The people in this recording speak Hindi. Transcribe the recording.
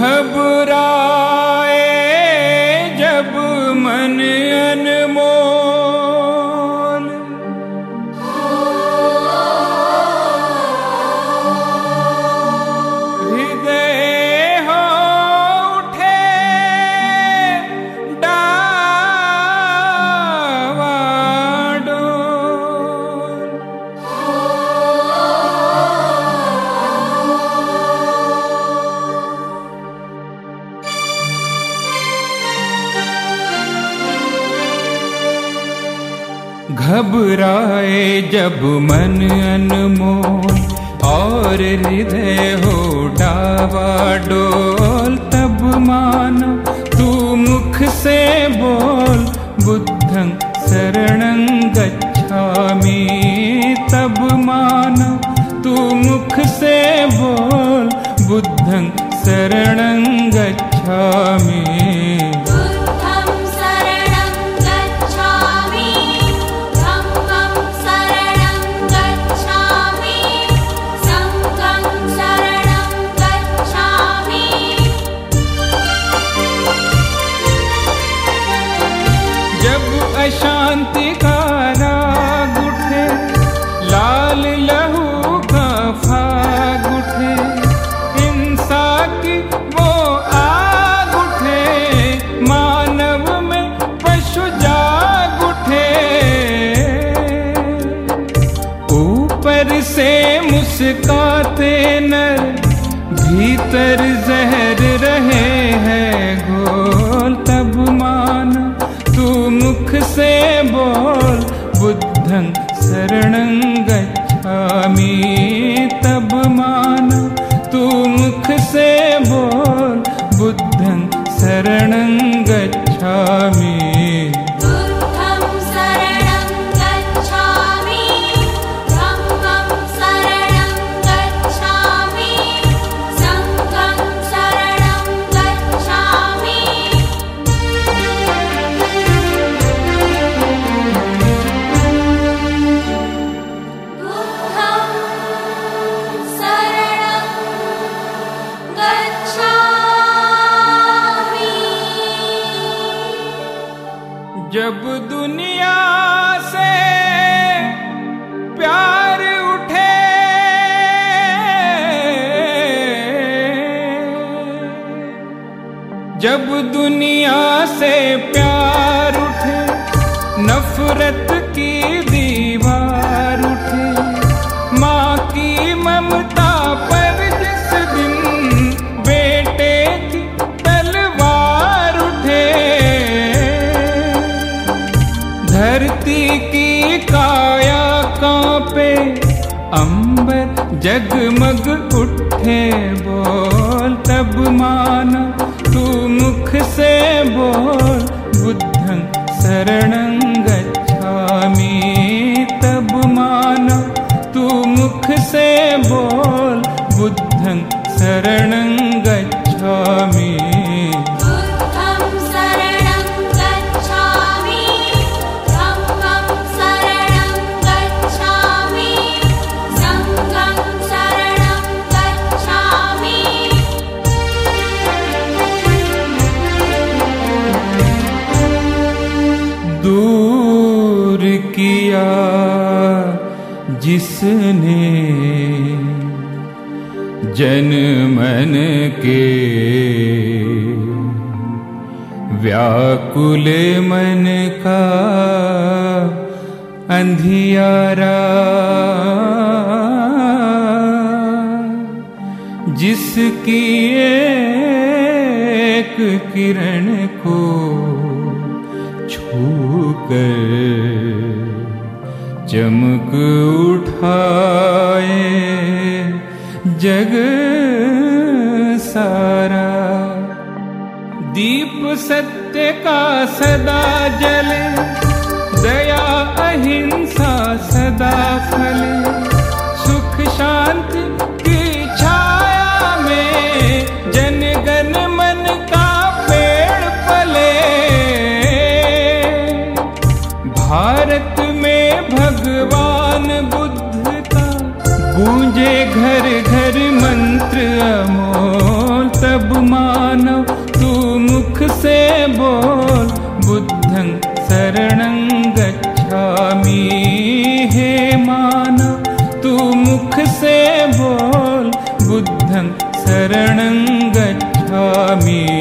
घबराए घबराए जब मन अनमोल और हृदय हो डावा डोल, तब मानो तू मुख से बोल, बुद्धं शरणं गच्छामि। तब मानो तू मुख से बोल, बुद्धं शरणं गच्छामि। अशांति का राग उठे। लाल लहू का फाग उठे। हिंसा की वो आग उठे। मानव में पशु जाग उठे। ऊपर से मुस्काते नर, भीतर जहर शरणं जब दुनिया से प्यार उठे जब दुनिया से प्यार उठे नफरत की जगमग उठे बोल, तब मान तू मुख से बोल। बुद्धं शरणं गच्छामि तब माना तू मुख से बोल। बुद्धं शरणं गच्छामि दूर किया जिसने जन मन के व्याकुल मन का अंधियारा जिसकी एक किरण को छूकर चमक उठाए जग सारा। दीप सत्य का सदा जले दया चले घर घर मंत्र अमोल, तब मानो तू मुख से बोल। बुद्धं शरणं गच्छामि, हे मानो तू मुख से बोल। बुद्धं शरणं गच्छामि।